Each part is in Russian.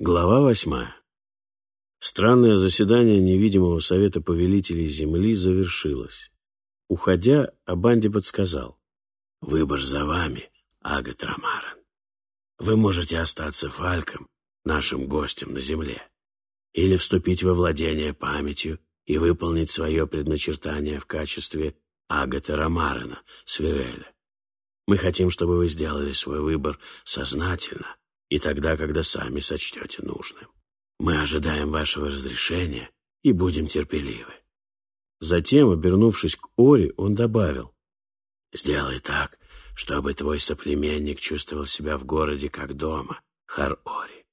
Глава восьмая. Странное заседание невидимого совета повелителей Земли завершилось. Уходя, Абанди подсказал. «Выбор за вами, Агат Рамаран. Вы можете остаться Фальком, нашим гостем на Земле, или вступить во владение памятью и выполнить свое предначертание в качестве Агата Рамарана, Свиреля. Мы хотим, чтобы вы сделали свой выбор сознательно, и тогда, когда сами сочтете нужным. Мы ожидаем вашего разрешения и будем терпеливы». Затем, обернувшись к Ори, он добавил, «Сделай так, чтобы твой соплеменник чувствовал себя в городе как дома, Хар-Ори,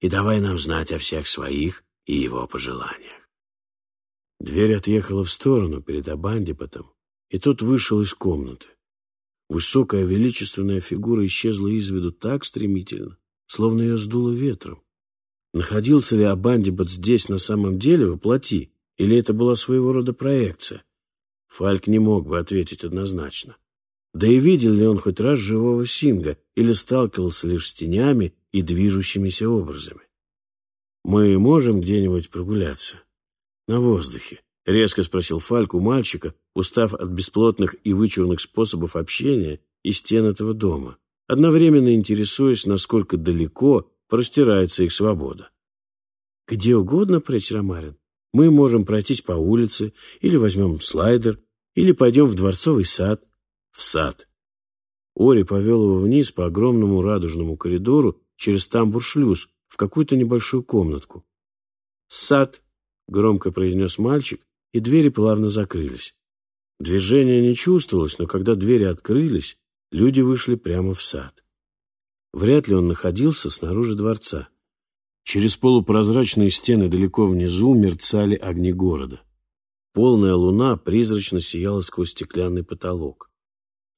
и давай нам знать о всех своих и его пожеланиях». Дверь отъехала в сторону перед Абандипотом, и тот вышел из комнаты. Высокая величественная фигура исчезла из виду так стремительно, словно ее сдуло ветром. Находился ли Абандибот здесь на самом деле воплоти, или это была своего рода проекция? Фальк не мог бы ответить однозначно. Да и видел ли он хоть раз живого Синга, или сталкивался лишь с тенями и движущимися образами? «Мы можем где-нибудь прогуляться?» «На воздухе», — резко спросил Фальк у мальчика, устав от бесплотных и вычурных способов общения и стен этого дома одновременно интересуясь, насколько далеко простирается их свобода. Где угодно, прочь Ромарин. Мы можем пройтись по улице, или возьмем слайдер, или пойдем в дворцовый сад. В сад. Ори повел его вниз по огромному радужному коридору через тамбур-шлюз в какую-то небольшую комнатку. «Сад!» — громко произнес мальчик, и двери плавно закрылись. Движения не чувствовалось, но когда двери открылись, Люди вышли прямо в сад. Вряд ли он находился снаружи дворца. Через полупрозрачные стены далеко внизу мерцали огни города. Полная луна призрачно сияла сквозь стеклянный потолок.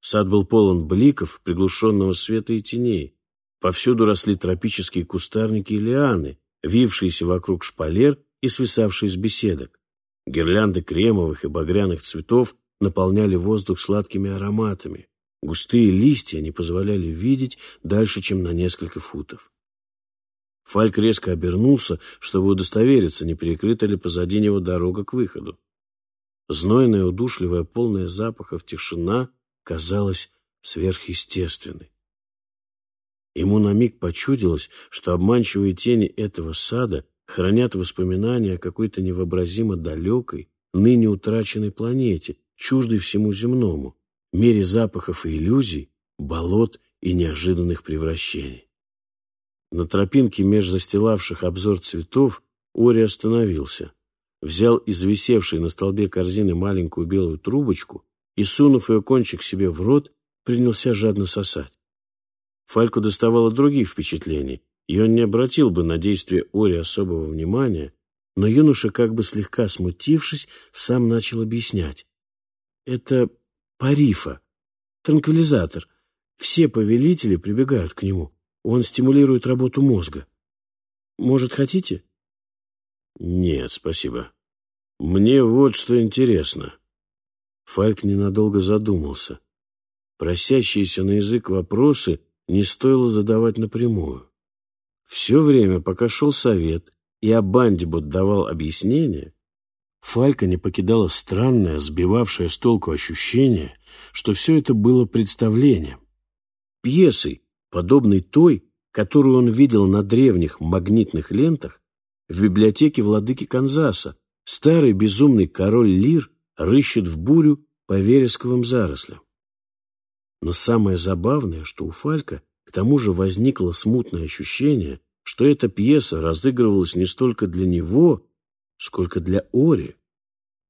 Сад был полон бликов, приглушенного света и теней. Повсюду росли тропические кустарники и лианы, вившиеся вокруг шпалер и свисавшие с беседок. Гирлянды кремовых и багряных цветов наполняли воздух сладкими ароматами. Густые листья не позволяли видеть дальше, чем на несколько футов. Фальк резко обернулся, чтобы удостовериться, не перекрыта ли позади него дорога к выходу. Знойная, удушливая, полная запахов тишина казалась сверхъестественной. Ему на миг почудилось, что обманчивые тени этого сада хранят воспоминания о какой-то невообразимо далекой, ныне утраченной планете, чуждой всему земному, мире запахов и иллюзий, болот и неожиданных превращений. На тропинке меж застилавших обзор цветов Ори остановился, взял из висевшей на столбе корзины маленькую белую трубочку и, сунув ее кончик себе в рот, принялся жадно сосать. Фальку доставало других впечатлений, и он не обратил бы на действия Ори особого внимания, но юноша, как бы слегка смутившись, сам начал объяснять. Это Парифа. Транквилизатор. Все повелители прибегают к нему. Он стимулирует работу мозга. Может, хотите? Нет, спасибо. Мне вот что интересно. Фальк ненадолго задумался. Просящиеся на язык вопросы не стоило задавать напрямую. Все время, пока шел совет, и Абандибот давал объяснение, Фалька не покидало странное, сбивавшее с толку ощущение, что все это было представлением. Пьесой, подобной той, которую он видел на древних магнитных лентах в библиотеке владыки Канзаса. Старый безумный король Лир рыщет в бурю по вересковым зарослям. Но самое забавное, что у Фалька к тому же возникло смутное ощущение, что эта пьеса разыгрывалась не столько для него, сколько для Ори.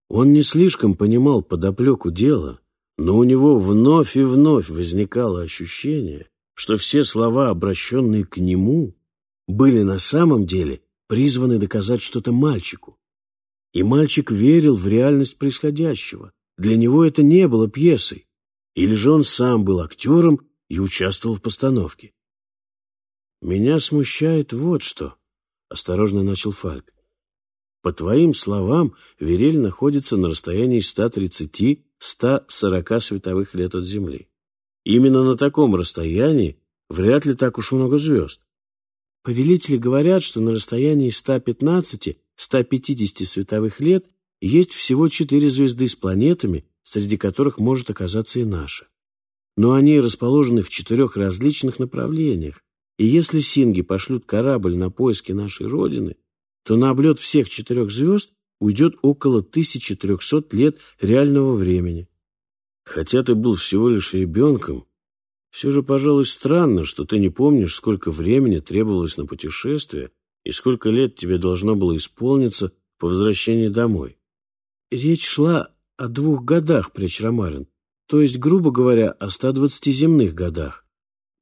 Он не слишком понимал подоплеку дела, но у него вновь и вновь возникало ощущение, что все слова, обращенные к нему, были на самом деле призваны доказать что-то мальчику. И мальчик верил в реальность происходящего. Для него это не было пьесой. Или же он сам был актером и участвовал в постановке. «Меня смущает вот что», — осторожно начал Фальк. По твоим словам, Верель находится на расстоянии 130-140 световых лет от Земли. Именно на таком расстоянии вряд ли так уж много звезд. Повелители говорят, что на расстоянии 115-150 световых лет есть всего четыре звезды с планетами, среди которых может оказаться и наша. Но они расположены в четырех различных направлениях, и если синги пошлют корабль на поиски нашей Родины, то на облет всех четырех звезд уйдет около 1300 лет реального времени. Хотя ты был всего лишь ребенком, все же, пожалуй, странно, что ты не помнишь, сколько времени требовалось на путешествие и сколько лет тебе должно было исполниться по возвращении домой. Речь шла о двух годах, Пречрамарин, то есть, грубо говоря, о 120 земных годах.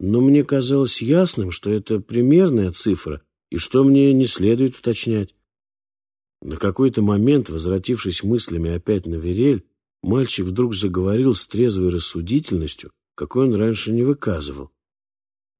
Но мне казалось ясным, что это примерная цифра, и что мне не следует уточнять. На какой-то момент, возвратившись мыслями опять на Верель, мальчик вдруг заговорил с трезвой рассудительностью, какой он раньше не выказывал.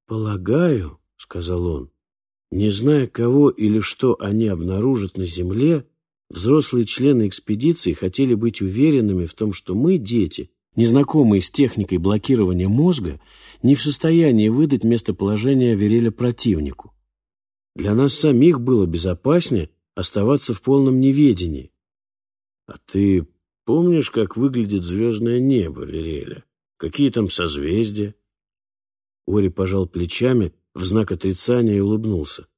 «Полагаю», — сказал он, — «не зная, кого или что они обнаружат на Земле, взрослые члены экспедиции хотели быть уверенными в том, что мы, дети, незнакомые с техникой блокирования мозга, не в состоянии выдать местоположение Вереля противнику. Для нас самих было безопаснее оставаться в полном неведении. А ты помнишь, как выглядит звездное небо Вереля? Какие там созвездия? Ори пожал плечами в знак отрицания и улыбнулся.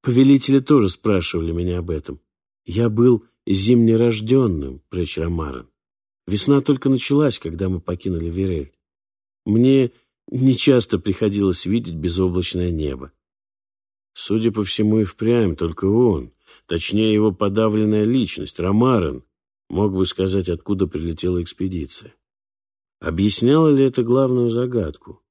Повелители тоже спрашивали меня об этом. Я был зимнерожденным, Пречрамаран. Весна только началась, когда мы покинули Верель. Мне нечасто приходилось видеть безоблачное небо. Судя по всему, и впрямь только он, точнее его подавленная личность, Ромарен, мог бы сказать, откуда прилетела экспедиция. Объясняло ли это главную загадку?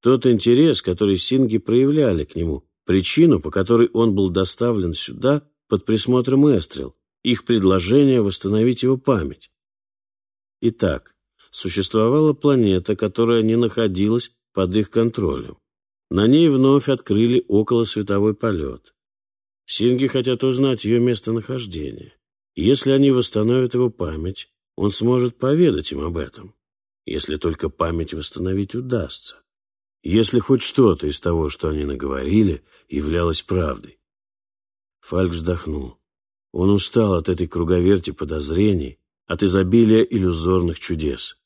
Тот интерес, который синги проявляли к нему, причину, по которой он был доставлен сюда под присмотром Эстрел, их предложение восстановить его память. Итак, существовала планета, которая не находилась под их контролем. На ней вновь открыли околосветовой полет. Синги хотят узнать ее местонахождение. Если они восстановят его память, он сможет поведать им об этом если только память восстановить удастся. Если хоть что-то из того, что они наговорили, являлось правдой. Фальк вздохнул. Он устал от этой круговерти подозрений, от изобилия иллюзорных чудес.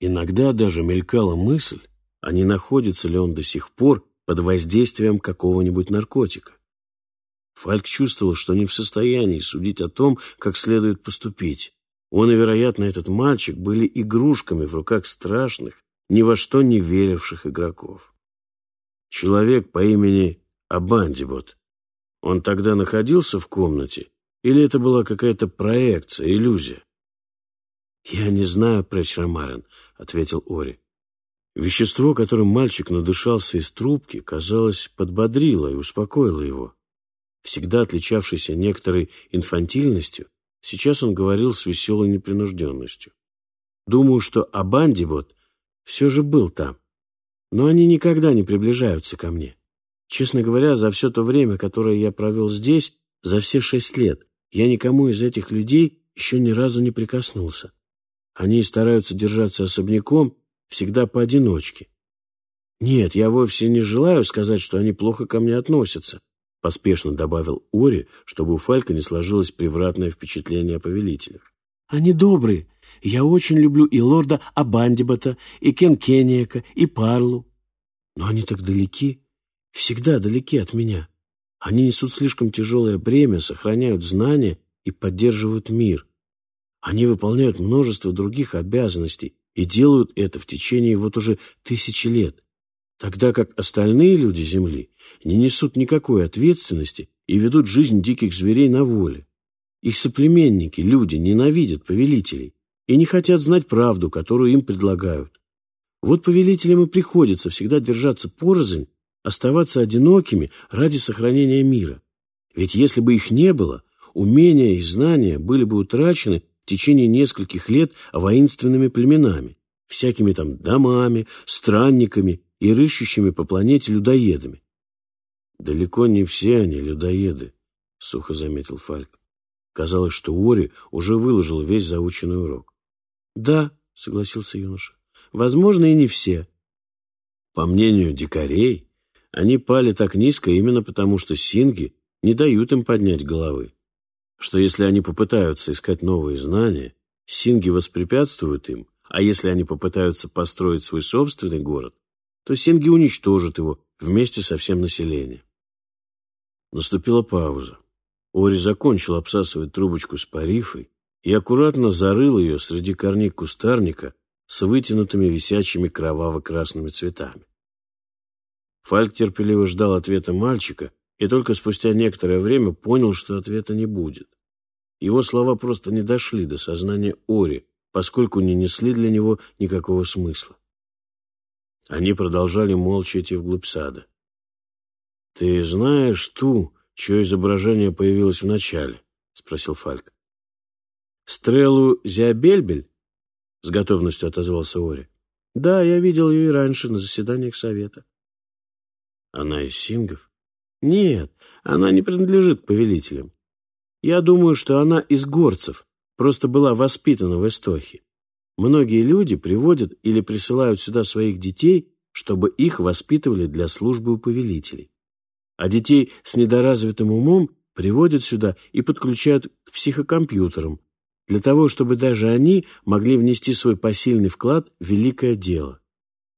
Иногда даже мелькала мысль, а не находится ли он до сих пор под воздействием какого-нибудь наркотика. Фальк чувствовал, что не в состоянии судить о том, как следует поступить. Он и, вероятно, этот мальчик были игрушками в руках страшных, ни во что не веривших игроков. Человек по имени Абандибот. Он тогда находился в комнате, или это была какая-то проекция, иллюзия? «Я не знаю, Пречрамарен», — ответил Ори. Вещество, которым мальчик надышался из трубки, казалось, подбодрило и успокоило его. Всегда отличавшийся некоторой инфантильностью, Сейчас он говорил с веселой непринужденностью. Думаю, что Абандибот все же был там. Но они никогда не приближаются ко мне. Честно говоря, за все то время, которое я провел здесь, за все шесть лет, я никому из этих людей еще ни разу не прикоснулся. Они стараются держаться особняком, всегда поодиночке. Нет, я вовсе не желаю сказать, что они плохо ко мне относятся поспешно добавил Ори, чтобы у Фалька не сложилось превратное впечатление о повелителях. «Они добрые. Я очень люблю и лорда Абандибата, и Кен Кенниека, и Парлу. Но они так далеки, всегда далеки от меня. Они несут слишком тяжелое бремя, сохраняют знания и поддерживают мир. Они выполняют множество других обязанностей и делают это в течение вот уже тысячи лет тогда как остальные люди Земли не несут никакой ответственности и ведут жизнь диких зверей на воле. Их соплеменники, люди, ненавидят повелителей и не хотят знать правду, которую им предлагают. Вот повелителям и приходится всегда держаться порознь, оставаться одинокими ради сохранения мира. Ведь если бы их не было, умения и знания были бы утрачены в течение нескольких лет воинственными племенами, всякими там домами, странниками и рыщущими по планете людоедами. «Далеко не все они людоеды», — сухо заметил Фальк. Казалось, что Ори уже выложил весь заученный урок. «Да», — согласился юноша, — «возможно, и не все». По мнению дикарей, Они пали так низко именно потому, что синги не дают им поднять головы. Что если они попытаются искать новые знания, синги воспрепятствуют им, а если они попытаются построить свой собственный город, то синги уничтожат его вместе со всем населением. Наступила пауза. Ори закончил обсасывать трубочку с парифой и аккуратно зарыл ее среди корней кустарника с вытянутыми висячими кроваво-красными цветами. Фальк терпеливо ждал ответа мальчика и только спустя некоторое время понял, что ответа не будет. Его слова просто не дошли до сознания Ори, поскольку не несли для него никакого смысла. Они продолжали молча идти вглубь сада. «Ты знаешь ту, чье изображение появилось в начале?» — спросил Фальк. «Стрелу Зиабельбель?» — с готовностью отозвался Ори. «Да, я видел ее и раньше на заседаниях совета». «Она из сингов?» «Нет, она не принадлежит к повелителям. Я думаю, что она из горцев, просто была воспитана в Эстохе. Многие люди приводят или присылают сюда своих детей, чтобы их воспитывали для службы у повелителей а детей с недоразвитым умом приводят сюда и подключают к психокомпьютерам, для того, чтобы даже они могли внести свой посильный вклад в великое дело.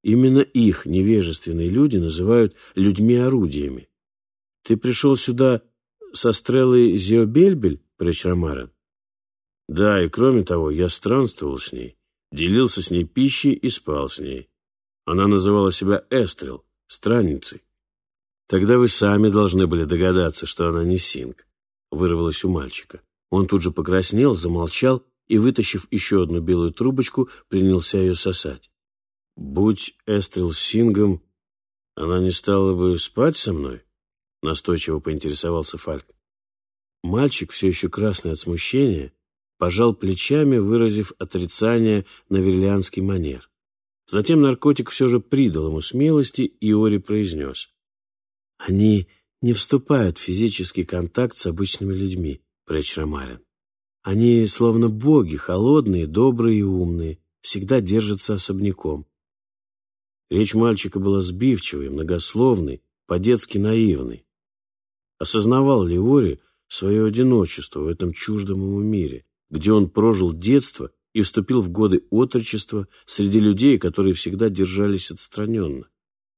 Именно их невежественные люди называют людьми-орудиями. Ты пришел сюда со стрелой Зиобельбель, Пречрамарен? Да, и кроме того, я странствовал с ней, делился с ней пищей и спал с ней. Она называла себя Эстрел, странницей. Тогда вы сами должны были догадаться, что она не Синг. Вырвалось у мальчика. Он тут же покраснел, замолчал и, вытащив еще одну белую трубочку, принялся ее сосать. Будь Эстрел Сингом, она не стала бы спать со мной? Настойчиво поинтересовался Фальк. Мальчик, все еще красный от смущения, пожал плечами, выразив отрицание на верлианский манер. Затем наркотик все же придал ему смелости, и Ори произнес. Они не вступают в физический контакт с обычными людьми, Прэч Ромарин. Они словно боги, холодные, добрые и умные, всегда держатся особняком. Речь мальчика была сбивчивой, многословной, по-детски наивной. Осознавал ли Ори свое одиночество в этом чуждом ему мире, где он прожил детство и вступил в годы отрочества среди людей, которые всегда держались отстраненно,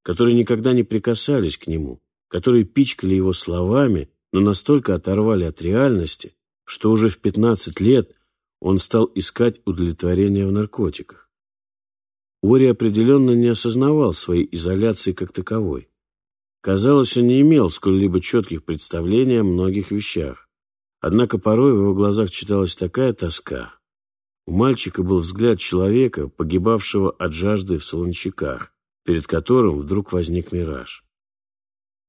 которые никогда не прикасались к нему, которые пичкали его словами, но настолько оторвали от реальности, что уже в 15 лет он стал искать удовлетворение в наркотиках. Ори определенно не осознавал своей изоляции как таковой. Казалось, он не имел сколь-либо четких представлений о многих вещах. Однако порой в его глазах читалась такая тоска. У мальчика был взгляд человека, погибавшего от жажды в солончаках, перед которым вдруг возник мираж.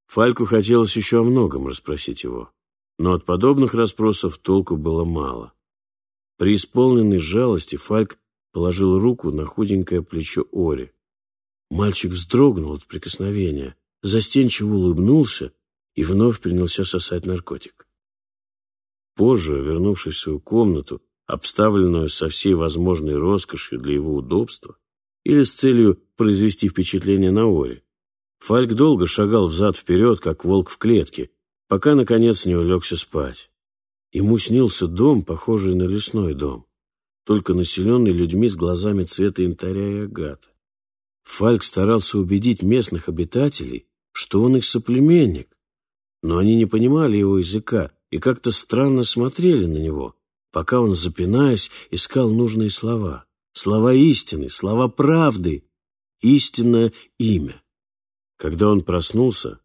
Фальку хотелось еще о многом расспросить его, но от подобных расспросов толку было мало. При исполненной жалости Фальк положил руку на худенькое плечо Ори. Мальчик вздрогнул от прикосновения, застенчиво улыбнулся и вновь принялся сосать наркотик. Позже, вернувшись в свою комнату, обставленную со всей возможной роскошью для его удобства, или с целью произвести впечатление на Ори, Фальк долго шагал взад-вперед, как волк в клетке, пока, наконец, не улегся спать. Ему снился дом, похожий на лесной дом, только населенный людьми с глазами цвета янтаря и агата. Фальк старался убедить местных обитателей, что он их соплеменник, но они не понимали его языка и как-то странно смотрели на него, пока он, запинаясь, искал нужные слова. Слова истины, слова правды, истинное имя. Когда он проснулся,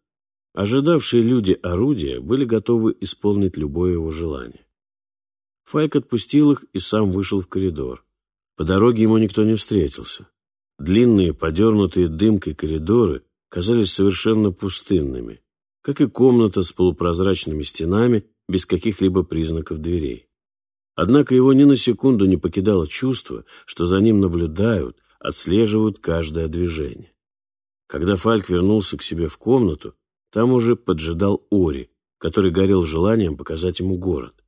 ожидавшие люди орудия были готовы исполнить любое его желание. Файк отпустил их и сам вышел в коридор. По дороге ему никто не встретился. Длинные, подернутые дымкой коридоры казались совершенно пустынными, как и комната с полупрозрачными стенами без каких-либо признаков дверей. Однако его ни на секунду не покидало чувство, что за ним наблюдают, отслеживают каждое движение. Когда Фальк вернулся к себе в комнату, там уже поджидал Ори, который горел желанием показать ему город.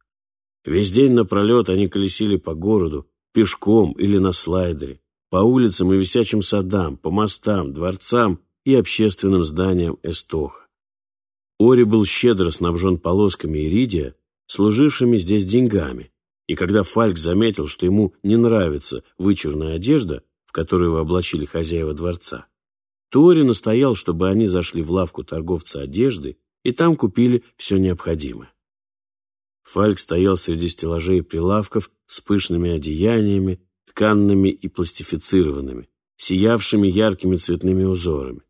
Весь день напролет они колесили по городу, пешком или на слайдере, по улицам и висячим садам, по мостам, дворцам и общественным зданиям Эстоха. Ори был щедро снабжен полосками иридия, служившими здесь деньгами, и когда Фальк заметил, что ему не нравится вычурная одежда, в которую его облачили хозяева дворца, то Ори настоял, чтобы они зашли в лавку торговца одежды и там купили все необходимое. Фальк стоял среди стеллажей и прилавков с пышными одеяниями, тканными и пластифицированными, сиявшими яркими цветными узорами.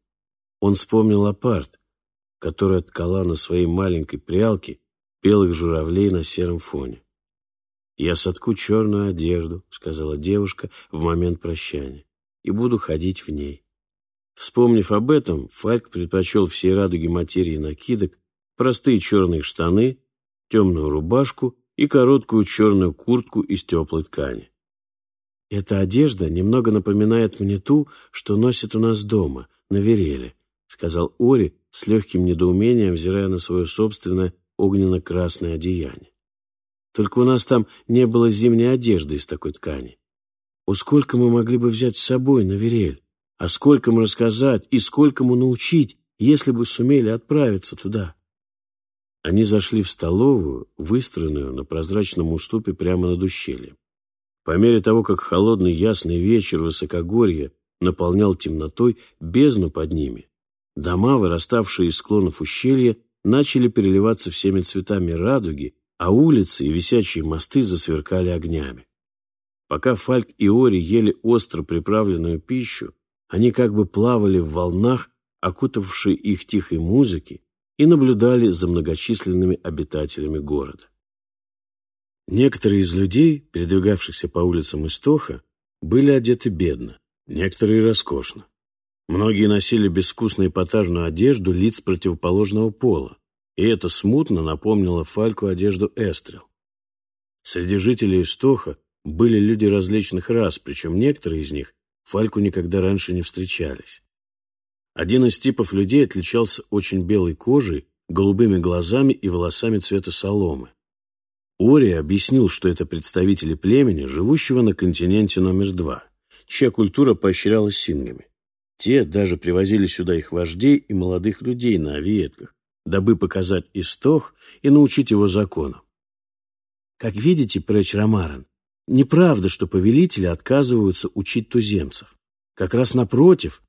Он вспомнил апарт, которая ткала на своей маленькой прялке белых журавлей на сером фоне. «Я сотку черную одежду», — сказала девушка в момент прощания, «и буду ходить в ней». Вспомнив об этом, Фальк предпочел всей радуге материи накидок простые черные штаны, темную рубашку и короткую черную куртку из теплой ткани. «Эта одежда немного напоминает мне ту, что носят у нас дома, на вереле», сказал Ори с легким недоумением, взирая на свое собственное огненно-красное одеяние. «Только у нас там не было зимней одежды из такой ткани. О, сколько мы могли бы взять с собой на верель, а сколько мы рассказать и сколько мы научить, если бы сумели отправиться туда». Они зашли в столовую, выстроенную на прозрачном уступе прямо над ущельем. По мере того, как холодный ясный вечер высокогорья наполнял темнотой бездну под ними, дома, выраставшие из склонов ущелья, начали переливаться всеми цветами радуги, а улицы и висячие мосты засверкали огнями. Пока Фальк и Ори ели остро приправленную пищу, они как бы плавали в волнах, окутавшей их тихой музыки, и наблюдали за многочисленными обитателями города. Некоторые из людей, передвигавшихся по улицам Истоха, были одеты бедно, некоторые роскошно. Многие носили безвкусную эпатажную одежду лиц противоположного пола, и это смутно напомнило Фальку одежду Эстрел. Среди жителей Истоха были люди различных рас, причем некоторые из них Фальку никогда раньше не встречались. Один из типов людей отличался очень белой кожей, голубыми глазами и волосами цвета соломы. Ори объяснил, что это представители племени, живущего на континенте номер два, чья культура поощрялась сингами. Те даже привозили сюда их вождей и молодых людей на авиетках, дабы показать истох и научить его законам. Как видите, Прэч Ромарен, неправда, что повелители отказываются учить туземцев. Как раз напротив,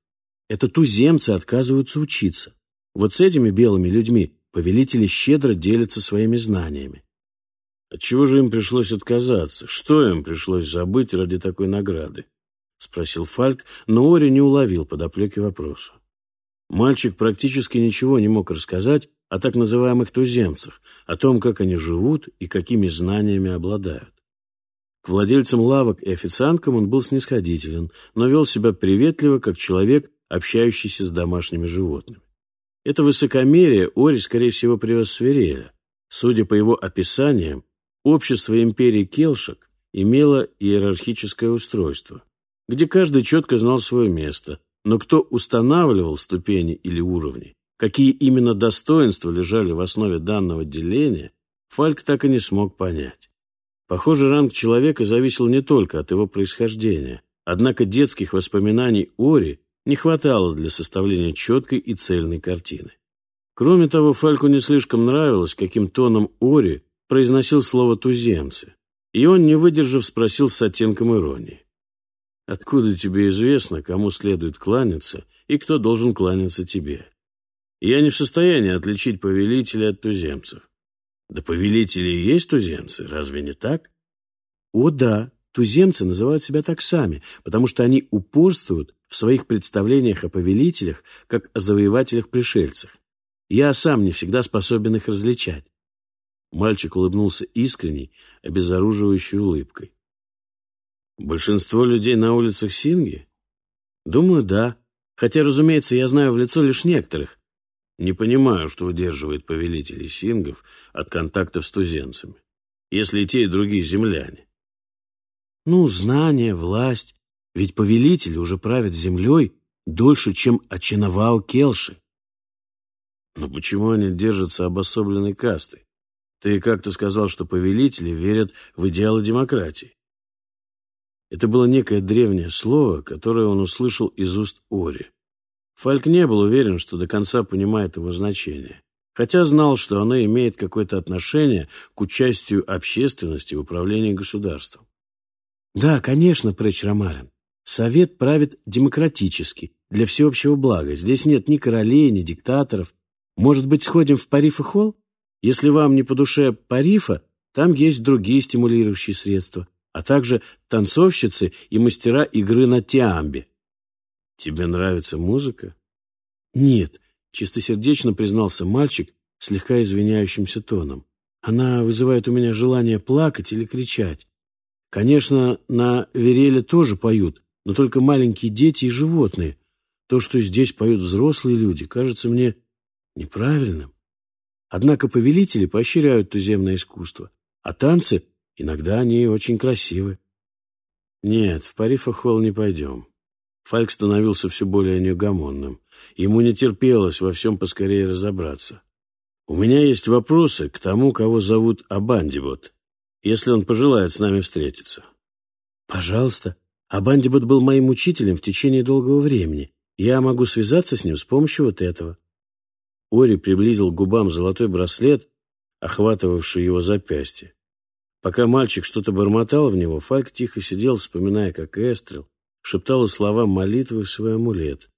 это туземцы отказываются учиться. Вот с этими белыми людьми повелители щедро делятся своими знаниями. Отчего же им пришлось отказаться? Что им пришлось забыть ради такой награды? Спросил Фальк, но Ори не уловил подоплеки вопроса. Мальчик практически ничего не мог рассказать о так называемых туземцах, о том, как они живут и какими знаниями обладают. К владельцам лавок и официанткам он был снисходителен, но вел себя приветливо, как человек, общающийся с домашними животными. Это высокомерие Ори, скорее всего, привез Свиреля. Судя по его описаниям, Общество империи Келшек имело иерархическое устройство, где каждый четко знал свое место, но кто устанавливал ступени или уровни, какие именно достоинства лежали в основе данного деления, Фальк так и не смог понять. Похоже, ранг человека зависел не только от его происхождения, однако детских воспоминаний Ори не хватало для составления четкой и цельной картины. Кроме того, Фальку не слишком нравилось, каким тоном Ори произносил слово «туземцы», и он, не выдержав, спросил с оттенком иронии. «Откуда тебе известно, кому следует кланяться и кто должен кланяться тебе? Я не в состоянии отличить повелителя от туземцев». «Да повелители и есть туземцы, разве не так?» «О да, туземцы называют себя так сами, потому что они упорствуют в своих представлениях о повелителях, как о завоевателях-пришельцах. Я сам не всегда способен их различать. Мальчик улыбнулся искренней, обезоруживающей улыбкой. «Большинство людей на улицах Синги?» «Думаю, да. Хотя, разумеется, я знаю в лицо лишь некоторых. Не понимаю, что удерживает повелителей Сингов от контактов с туземцами, если и те, и другие земляне». «Ну, знание, власть. Ведь повелители уже правят землей дольше, чем Ачинавао Келши». «Но почему они держатся обособленной кастой? Ты как-то сказал, что повелители верят в идеалы демократии. Это было некое древнее слово, которое он услышал из уст Ори. Фальк не был уверен, что до конца понимает его значение, хотя знал, что оно имеет какое-то отношение к участию общественности в управлении государством. Да, конечно, Прэч Ромарин. Совет правит демократически, для всеобщего блага. Здесь нет ни королей, ни диктаторов. Может быть, сходим в Парифа холл? Если вам не по душе Парифа, там есть другие стимулирующие средства, а также танцовщицы и мастера игры на тиамбе. Тебе нравится музыка? Нет, чистосердечно признался мальчик слегка извиняющимся тоном. Она вызывает у меня желание плакать или кричать. Конечно, на вереле тоже поют, но только маленькие дети и животные. То, что здесь поют взрослые люди, кажется мне неправильным. Однако повелители поощряют туземное искусство, а танцы иногда они очень красивы. Нет, в Парифа-холл не пойдем. Фальк становился все более неугомонным. Ему не терпелось во всем поскорее разобраться. «У меня есть вопросы к тому, кого зовут Абандибот, если он пожелает с нами встретиться». «Пожалуйста. Абандибот был моим учителем в течение долгого времени. Я могу связаться с ним с помощью вот этого». Ори приблизил к губам золотой браслет, охватывавший его запястье. Пока мальчик что-то бормотал в него, Фальк тихо сидел, вспоминая, как Эстрел шептала слова молитвы в свой амулет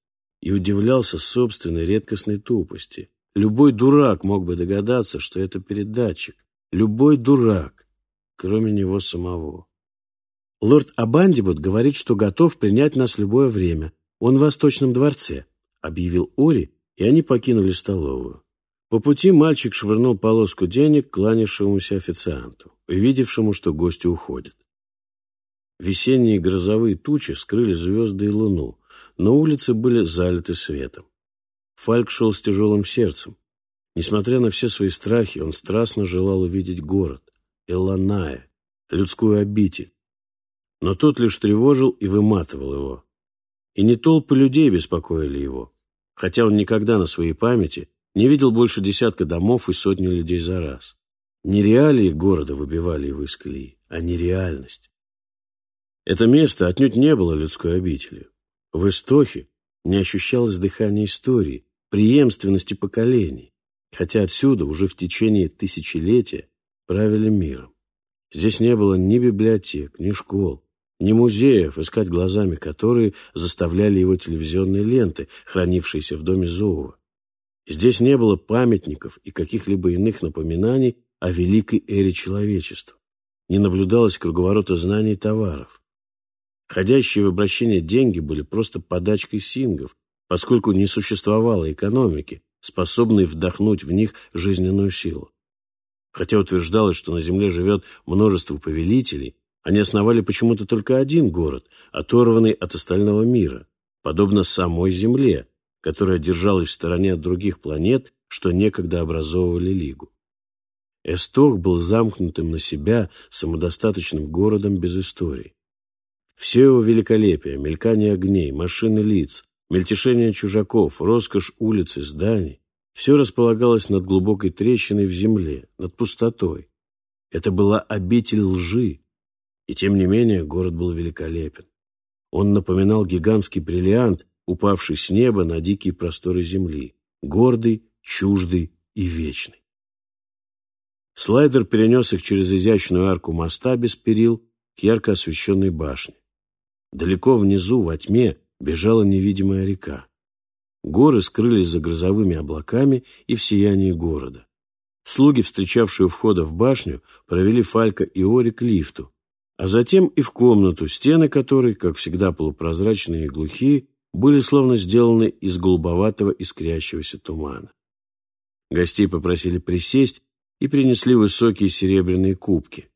и удивлялся собственной редкостной тупости. Любой дурак мог бы догадаться, что это передатчик. Любой дурак, кроме него самого. Лорд Абандибут говорит, что готов принять нас любое время. Он в Восточном дворце, объявил Ори, и они покинули столовую. По пути мальчик швырнул полоску денег кланявшемуся официанту, увидевшему, что гости уходят. Весенние грозовые тучи скрыли звезды и луну, но улицы были залиты светом. Фальк шел с тяжелым сердцем. Несмотря на все свои страхи, он страстно желал увидеть город, Элланая, людскую обитель. Но тот лишь тревожил и выматывал его. И не толпы людей беспокоили его, хотя он никогда на своей памяти не видел больше десятка домов и сотни людей за раз. Не реалии города выбивали его из колеи, а нереальность. Это место отнюдь не было людской обителью. В Истохе не ощущалось дыхания истории, преемственности поколений, хотя отсюда уже в течение тысячелетия правили миром. Здесь не было ни библиотек, ни школ, ни музеев, искать глазами которые заставляли его телевизионные ленты, хранившиеся в доме Зоува. Здесь не было памятников и каких-либо иных напоминаний о великой эре человечества. Не наблюдалось круговорота знаний и товаров. Ходящие в обращение деньги были просто подачкой сингов, поскольку не существовало экономики, способной вдохнуть в них жизненную силу. Хотя утверждалось, что на Земле живет множество повелителей, они основали почему-то только один город, оторванный от остального мира, подобно самой Земле, которая держалась в стороне от других планет, что некогда образовывали Лигу. Эстох был замкнутым на себя самодостаточным городом без истории. Все его великолепие, мелькание огней, машины лиц, мельтешение чужаков, роскошь улиц и зданий, все располагалось над глубокой трещиной в земле, над пустотой. Это была обитель лжи, и тем не менее город был великолепен. Он напоминал гигантский бриллиант, упавший с неба на дикие просторы земли, гордый, чуждый и вечный. Слайдер перенес их через изящную арку моста без перил к ярко освещенной башне. Далеко внизу, во тьме, бежала невидимая река. Горы скрылись за грозовыми облаками и в сиянии города. Слуги, встречавшие у входа в башню, провели Фалька и Ори к лифту, а затем и в комнату, стены которой, как всегда полупрозрачные и глухие, были словно сделаны из голубоватого искрящегося тумана. Гостей попросили присесть и принесли высокие серебряные кубки.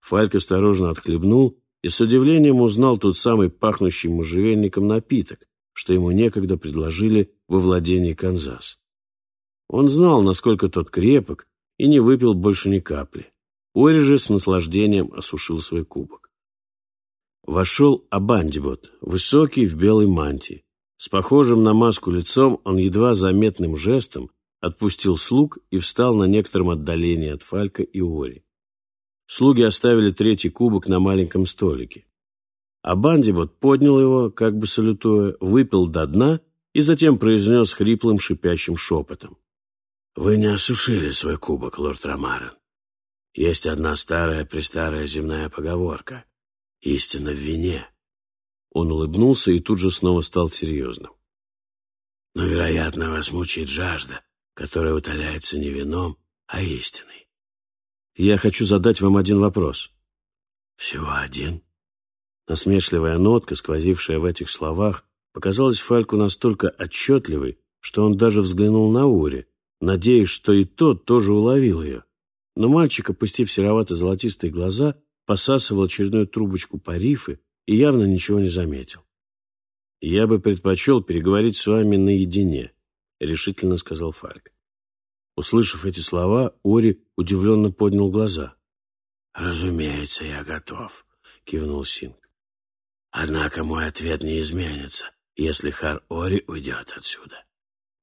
Фальк осторожно отхлебнул и с удивлением узнал тот самый пахнущий можжевельником напиток, что ему некогда предложили во владении Канзас. Он знал, насколько тот крепок, и не выпил больше ни капли. Ори же с наслаждением осушил свой кубок. Вошел Абандибот, высокий в белой мантии. С похожим на маску лицом он едва заметным жестом отпустил слуг и встал на некотором отдалении от Фалька и Ори. Слуги оставили третий кубок на маленьком столике. А Бандибот поднял его, как бы салютуя, выпил до дна и затем произнес хриплым шипящим шепотом. «Вы не осушили свой кубок, лорд Ромарен. Есть одна старая-престарая земная поговорка. Истина в вине». Он улыбнулся и тут же снова стал серьезным. «Но, вероятно, вас мучает жажда, которая утоляется не вином, а истиной. Я хочу задать вам один вопрос». «Всего один?» Насмешливая нотка, сквозившая в этих словах, показалась Фальку настолько отчетливой, что он даже взглянул на Ури, надеясь, что и тот тоже уловил ее. Но мальчик, опустив серовато-золотистые глаза, посасывал очередную трубочку парифы и явно ничего не заметил. «Я бы предпочел переговорить с вами наедине», — решительно сказал Фальк. Услышав эти слова, Ори удивленно поднял глаза. «Разумеется, я готов», — кивнул Синг. «Однако мой ответ не изменится, если Хар Ори уйдет отсюда.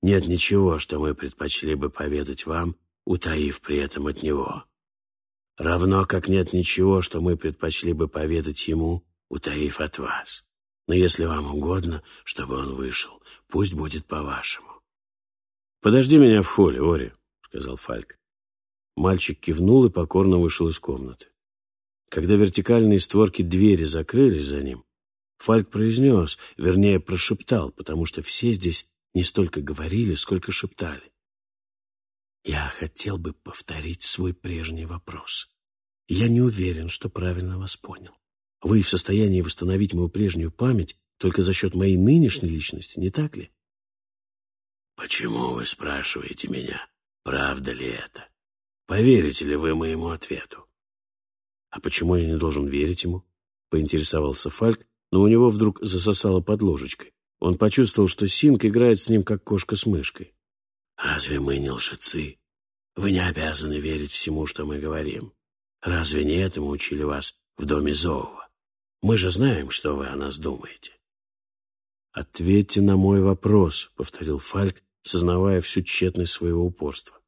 Нет ничего, что мы предпочли бы поведать вам, утаив при этом от него. Равно как нет ничего, что мы предпочли бы поведать ему, утаив от вас. Но если вам угодно, чтобы он вышел, пусть будет по-вашему. «Подожди меня в холле, Ори», — сказал Фальк. Мальчик кивнул и покорно вышел из комнаты. Когда вертикальные створки двери закрылись за ним, Фальк произнес, вернее, прошептал, потому что все здесь не столько говорили, сколько шептали. Я хотел бы повторить свой прежний вопрос. Я не уверен, что правильно вас понял. Вы в состоянии восстановить мою прежнюю память только за счет моей нынешней личности, не так ли? Почему вы спрашиваете меня, правда ли это? Поверите ли вы моему ответу? А почему я не должен верить ему? Поинтересовался Фальк, но у него вдруг засосало под ложечкой. Он почувствовал, что Синк играет с ним, как кошка с мышкой. «Разве мы не лжецы? Вы не обязаны верить всему, что мы говорим. Разве не этому учили вас в доме Зоова? Мы же знаем, что вы о нас думаете». «Ответьте на мой вопрос», — повторил Фальк, сознавая всю тщетность своего упорства.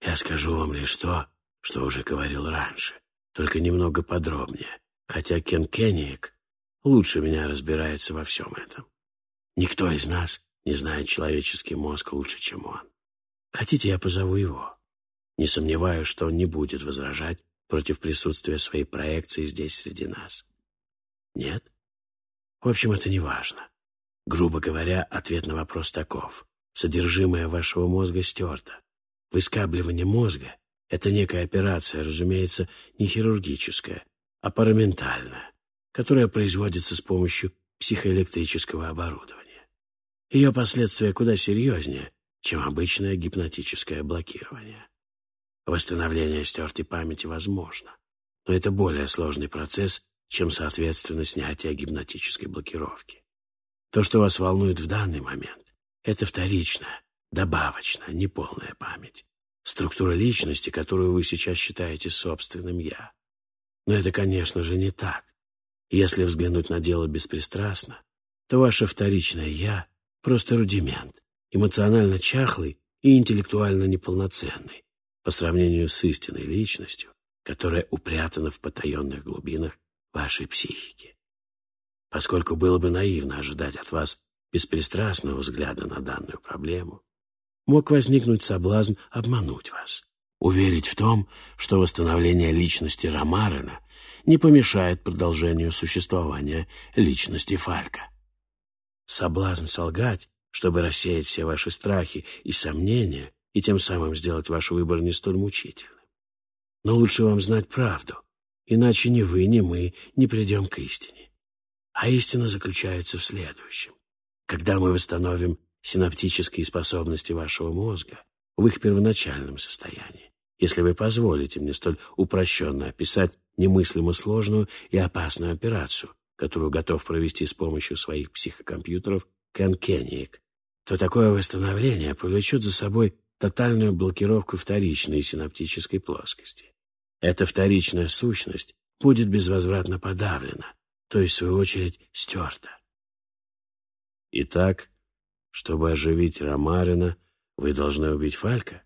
«Я скажу вам лишь то, что уже говорил раньше, только немного подробнее, хотя Кен Кенниек лучше меня разбирается во всем этом. Никто из нас не знает человеческий мозг лучше, чем он. Хотите, я позову его? Не сомневаюсь, что он не будет возражать против присутствия своей проекции здесь среди нас. Нет? В общем, это не важно. Грубо говоря, ответ на вопрос таков. Содержимое вашего мозга стерто. Выскабливание мозга — это некая операция, разумеется, не хирургическая, а параментальная которая производится с помощью психоэлектрического оборудования. Ее последствия куда серьезнее, чем обычное гипнотическое блокирование. Восстановление стертой памяти возможно, но это более сложный процесс, чем, соответственно, снятие гипнотической блокировки. То, что вас волнует в данный момент, это вторичная, добавочная, неполная память, структура личности, которую вы сейчас считаете собственным «я». Но это, конечно же, не так. Если взглянуть на дело беспристрастно, то ваше вторичное «я» — просто рудимент, эмоционально чахлый и интеллектуально неполноценный по сравнению с истинной личностью, которая упрятана в потаенных глубинах вашей психики. Поскольку было бы наивно ожидать от вас беспристрастного взгляда на данную проблему, мог возникнуть соблазн обмануть вас, уверить в том, что восстановление личности Ромарена не помешает продолжению существования личности Фалька. Соблазн солгать, чтобы рассеять все ваши страхи и сомнения, и тем самым сделать ваш выбор не столь мучительным. Но лучше вам знать правду, иначе ни вы, ни мы не придем к истине. А истина заключается в следующем. Когда мы восстановим синаптические способности вашего мозга в их первоначальном состоянии, если вы позволите мне столь упрощенно описать немыслимо сложную и опасную операцию, которую готов провести с помощью своих психокомпьютеров Кен Кенниек, то такое восстановление повлечет за собой тотальную блокировку вторичной синаптической плоскости. Эта вторичная сущность будет безвозвратно подавлена, то есть, в свою очередь, стерта. Итак, чтобы оживить Ромарина, вы должны убить Фалька?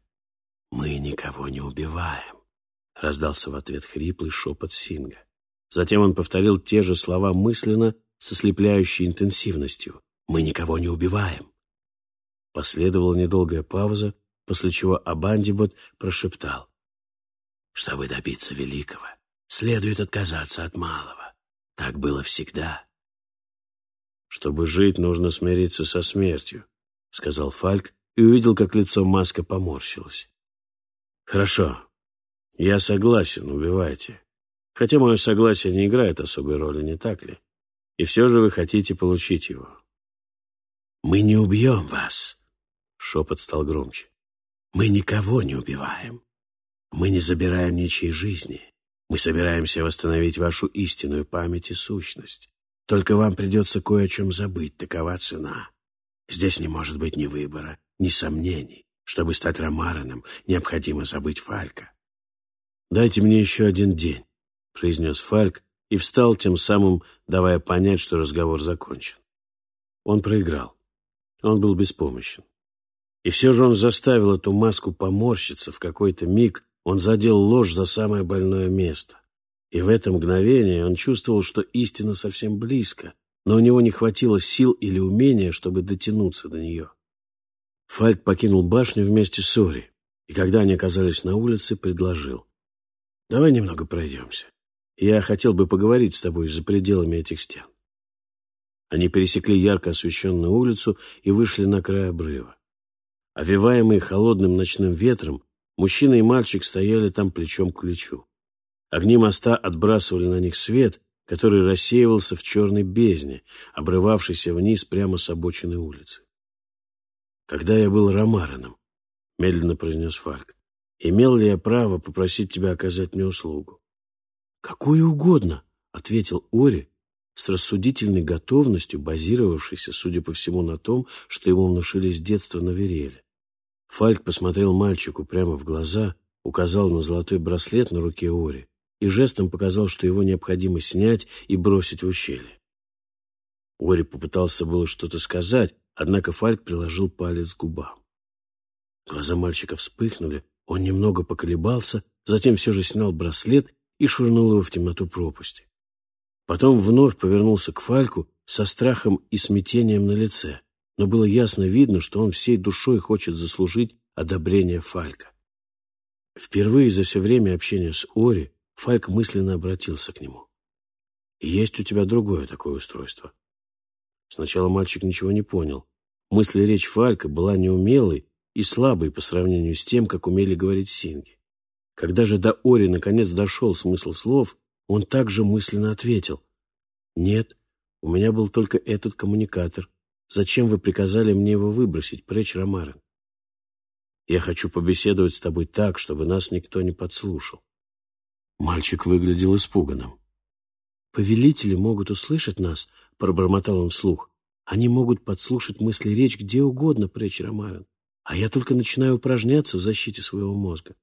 «Мы никого не убиваем», — раздался в ответ хриплый шепот Синга. Затем он повторил те же слова мысленно, со слепляющей интенсивностью, Мы никого не убиваем. Последовала недолгая пауза, после чего Абандибот прошептал. Чтобы добиться великого, следует отказаться от малого. Так было всегда. Чтобы жить, нужно смириться со смертью, сказал Фальк и увидел, как лицо Маска поморщилось. Хорошо, я согласен, убивайте. Хотя мое согласие не играет особой роли, не так ли? И все же вы хотите получить его. Мы не убьем вас, шепот стал громче. Мы никого не убиваем. Мы не забираем ничьей жизни. Мы собираемся восстановить вашу истинную память и сущность. Только вам придется кое о чем забыть, такова цена. Здесь не может быть ни выбора, ни сомнений. Чтобы стать Ромараном, необходимо забыть Фалька. «Дайте мне еще один день», — произнес Фальк и встал, тем самым давая понять, что разговор закончен. Он проиграл. Он был беспомощен. И все же он заставил эту маску поморщиться. В какой-то миг он задел ложь за самое больное место. И в это мгновение он чувствовал, что истина совсем близко, но у него не хватило сил или умения, чтобы дотянуться до нее. Фальк покинул башню вместе с Ори, и когда они оказались на улице, предложил. «Давай немного пройдемся. Я хотел бы поговорить с тобой за пределами этих стен». Они пересекли ярко освещенную улицу и вышли на край обрыва. Овиваемые холодным ночным ветром, мужчина и мальчик стояли там плечом к плечу. Огни моста отбрасывали на них свет, который рассеивался в черной бездне, обрывавшейся вниз прямо с обочины улицы. «Когда я был Ромарином», — медленно произнес Фальк, — «имел ли я право попросить тебя оказать мне услугу?» «Какую угодно», — ответил Ори, с рассудительной готовностью, базировавшейся, судя по всему, на том, что ему внушили с детства на вереле. Фальк посмотрел мальчику прямо в глаза, указал на золотой браслет на руке Ори и жестом показал, что его необходимо снять и бросить в ущелье. Ори попытался было что-то сказать, однако Фальк приложил палец к губам. Глаза мальчика вспыхнули, он немного поколебался, затем все же снял браслет и швырнул его в темноту пропасти. Потом вновь повернулся к Фальку со страхом и смятением на лице, но было ясно видно, что он всей душой хочет заслужить одобрение Фалька. Впервые за все время общения с Ори Фальк мысленно обратился к нему. «Есть у тебя другое такое устройство». Сначала мальчик ничего не понял. Мысль и речь Фалька была неумелой и слабой по сравнению с тем, как умели говорить синги. Когда же до Ори наконец дошел смысл слов, он также мысленно ответил. «Нет, у меня был только этот коммуникатор. Зачем вы приказали мне его выбросить, прочь Ромарен? Я хочу побеседовать с тобой так, чтобы нас никто не подслушал. Мальчик выглядел испуганным. «Повелители могут услышать нас», — пробормотал он вслух. «Они могут подслушать мысли речь где угодно, Преч Ромарин. А я только начинаю упражняться в защите своего мозга».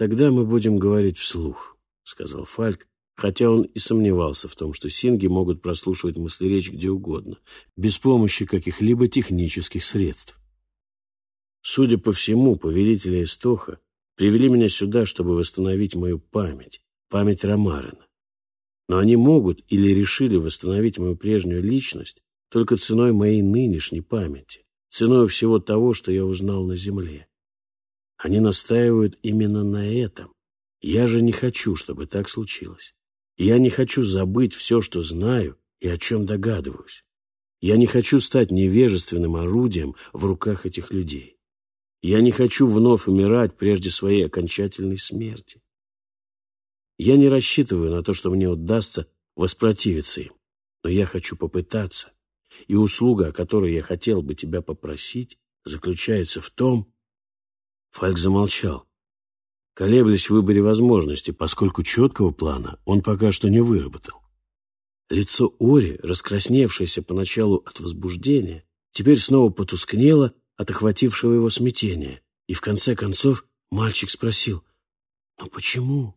«Тогда мы будем говорить вслух», — сказал Фальк, хотя он и сомневался в том, что синги могут прослушивать мысли речь где угодно, без помощи каких-либо технических средств. Судя по всему, повелители Эстоха привели меня сюда, чтобы восстановить мою память, память Ромарина. Но они могут или решили восстановить мою прежнюю личность только ценой моей нынешней памяти, ценой всего того, что я узнал на земле. Они настаивают именно на этом. Я же не хочу, чтобы так случилось. Я не хочу забыть все, что знаю и о чем догадываюсь. Я не хочу стать невежественным орудием в руках этих людей. Я не хочу вновь умирать прежде своей окончательной смерти. Я не рассчитываю на то, что мне удастся воспротивиться им, но я хочу попытаться. И услуга, о которой я хотел бы тебя попросить, заключается в том... Фальк замолчал, колеблясь в выборе возможностей, поскольку четкого плана он пока что не выработал. Лицо Ори, раскрасневшееся поначалу от возбуждения, теперь снова потускнело от охватившего его смятения, и в конце концов мальчик спросил, «Ну почему?»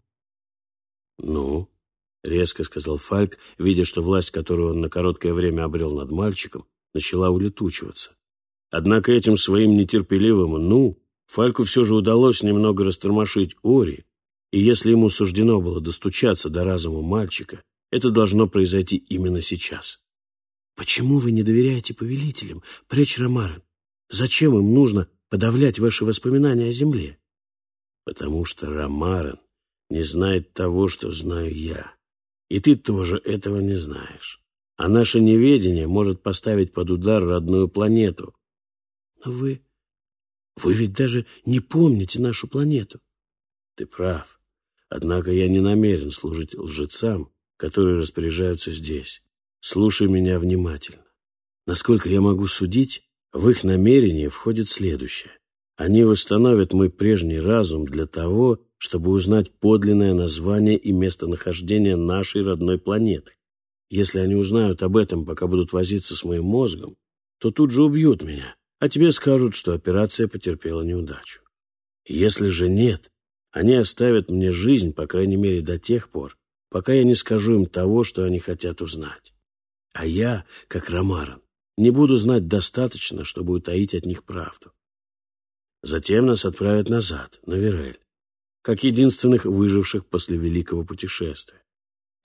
«Ну?» — резко сказал Фальк, видя, что власть, которую он на короткое время обрел над мальчиком, начала улетучиваться. Однако этим своим нетерпеливым «ну» Фальку все же удалось немного растормошить Ори, и если ему суждено было достучаться до разума мальчика, это должно произойти именно сейчас. Почему вы не доверяете повелителям, Преч Ромарен? Зачем им нужно подавлять ваши воспоминания о земле? Потому что Ромарен не знает того, что знаю я. И ты тоже этого не знаешь. А наше неведение может поставить под удар родную планету. Но вы... Вы ведь даже не помните нашу планету. Ты прав. Однако я не намерен служить лжецам, которые распоряжаются здесь. Слушай меня внимательно. Насколько я могу судить, в их намерение входит следующее. Они восстановят мой прежний разум для того, чтобы узнать подлинное название и местонахождение нашей родной планеты. Если они узнают об этом, пока будут возиться с моим мозгом, то тут же убьют меня, а тебе скажут, что операция потерпела неудачу. Если же нет, они оставят мне жизнь, по крайней мере, до тех пор, пока я не скажу им того, что они хотят узнать. А я, как Ромаран, не буду знать достаточно, чтобы утаить от них правду. Затем нас отправят назад, на Верель, как единственных выживших после великого путешествия.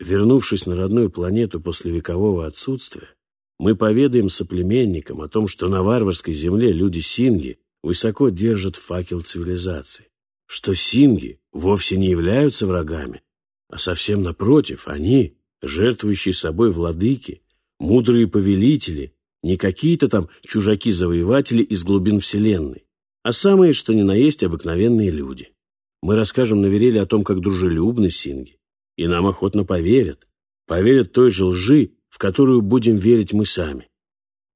Вернувшись на родную планету после векового отсутствия, мы поведаем соплеменникам о том, что на варварской земле люди Синги высоко держат факел цивилизации, что Синги вовсе не являются врагами, а совсем напротив, они, жертвующие собой владыки, мудрые повелители, не какие-то там чужаки-завоеватели из глубин Вселенной, а самые, что ни на есть, обыкновенные люди. Мы расскажем на Вереле о том, как дружелюбны синги, и нам охотно поверят, поверят той же лжи, в которую будем верить мы сами.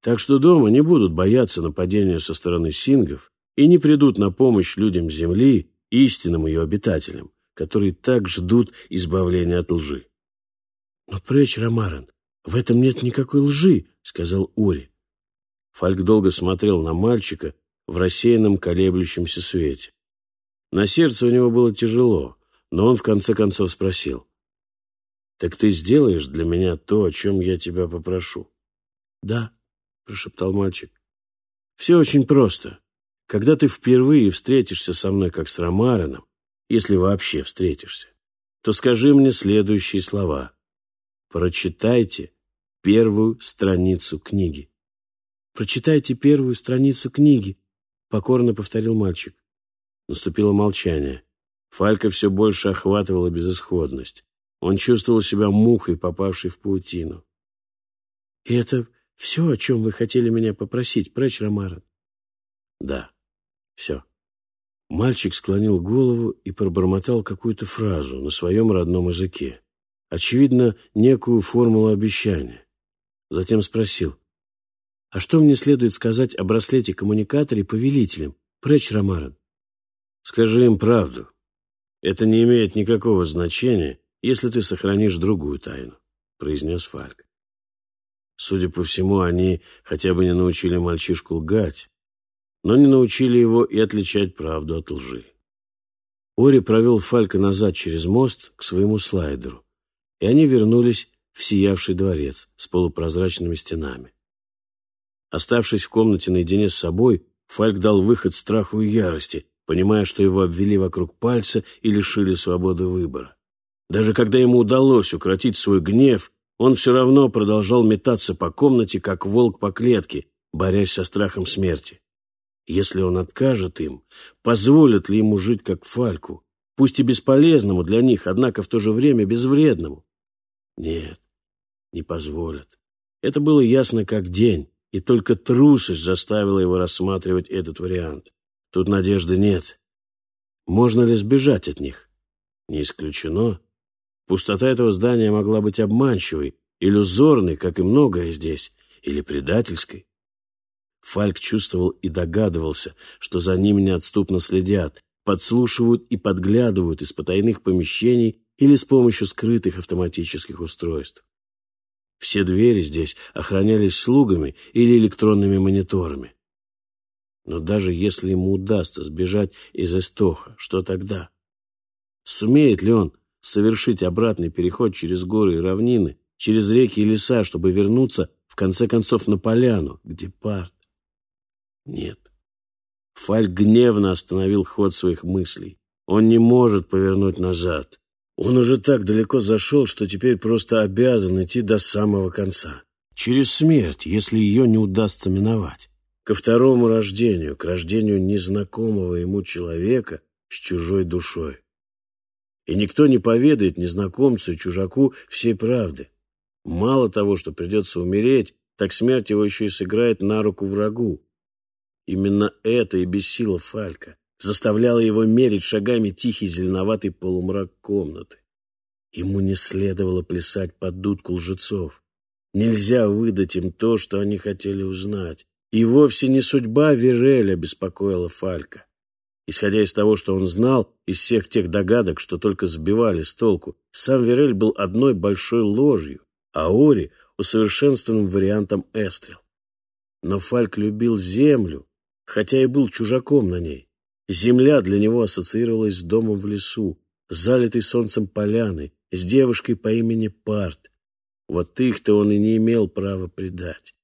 Так что дома не будут бояться нападения со стороны сингов и не придут на помощь людям Земли, истинным ее обитателям, которые так ждут избавления от лжи. Но пречь, Ромарен, «В этом нет никакой лжи», — сказал Ори. Фальк долго смотрел на мальчика в рассеянном колеблющемся свете. На сердце у него было тяжело, но он в конце концов спросил. «Так ты сделаешь для меня то, о чем я тебя попрошу?» «Да», — прошептал мальчик. «Все очень просто. Когда ты впервые встретишься со мной, как с Ромарином, если вообще встретишься, то скажи мне следующие слова. Прочитайте первую страницу книги. «Прочитайте первую страницу книги», — покорно повторил мальчик. Наступило молчание. Фалька все больше охватывала безысходность. Он чувствовал себя мухой, попавшей в паутину. «И это все, о чем вы хотели меня попросить, прач Ромарон?» «Да, все». Мальчик склонил голову и пробормотал какую-то фразу на своем родном языке очевидно, некую формулу обещания. Затем спросил, «А что мне следует сказать о браслете-коммуникаторе повелителям, Прэч Ромарен?» «Скажи им правду. Это не имеет никакого значения, если ты сохранишь другую тайну», — произнес Фальк. Судя по всему, они хотя бы не научили мальчишку лгать, но не научили его и отличать правду от лжи. Ори провел Фалька назад через мост к своему слайдеру и они вернулись в сиявший дворец с полупрозрачными стенами. Оставшись в комнате наедине с собой, Фальк дал выход страху и ярости, понимая, что его обвели вокруг пальца и лишили свободы выбора. Даже когда ему удалось укротить свой гнев, он все равно продолжал метаться по комнате, как волк по клетке, борясь со страхом смерти. Если он откажет им, позволят ли ему жить как Фальку, пусть и бесполезному для них, однако в то же время безвредному? Нет, не позволят. Это было ясно как день, и только трусость заставила его рассматривать этот вариант. Тут надежды нет. Можно ли сбежать от них? Не исключено. Пустота этого здания могла быть обманчивой, иллюзорной, как и многое здесь, или предательской. Фальк чувствовал и догадывался, что за ним неотступно следят, подслушивают и подглядывают из потайных помещений или с помощью скрытых автоматических устройств. Все двери здесь охранялись слугами или электронными мониторами. Но даже если ему удастся сбежать из Эстоха, что тогда? Сумеет ли он совершить обратный переход через горы и равнины, через реки и леса, чтобы вернуться, в конце концов, на поляну, где парт? Нет. Фаль гневно остановил ход своих мыслей. Он не может повернуть назад. Он уже так далеко зашел, что теперь просто обязан идти до самого конца. через смерть, если ее не удастся миновать, ко второму рождению, к рождению незнакомого ему человека с чужой душой. И никто не поведает незнакомцу и чужаку всей правды. Мало того, что придется умереть, так смерть его еще и сыграет на руку врагу. Именно это и бесило Фалька, заставляло его мерить шагами тихий зеленоватый полумрак комнаты. Ему не следовало плясать под дудку лжецов. Нельзя выдать им то, что они хотели узнать. И вовсе не судьба Виреля беспокоила Фалька. Исходя из того, что он знал, из всех тех догадок, что только сбивали с толку, сам Вирель был одной большой ложью, а Ори — усовершенствованным вариантом Эстрел. Но Фальк любил землю, хотя и был чужаком на ней. Земля для него ассоциировалась с домом в лесу, залитой солнцем поляной, с девушкой по имени Парт. Вот их-то он и не имел права предать.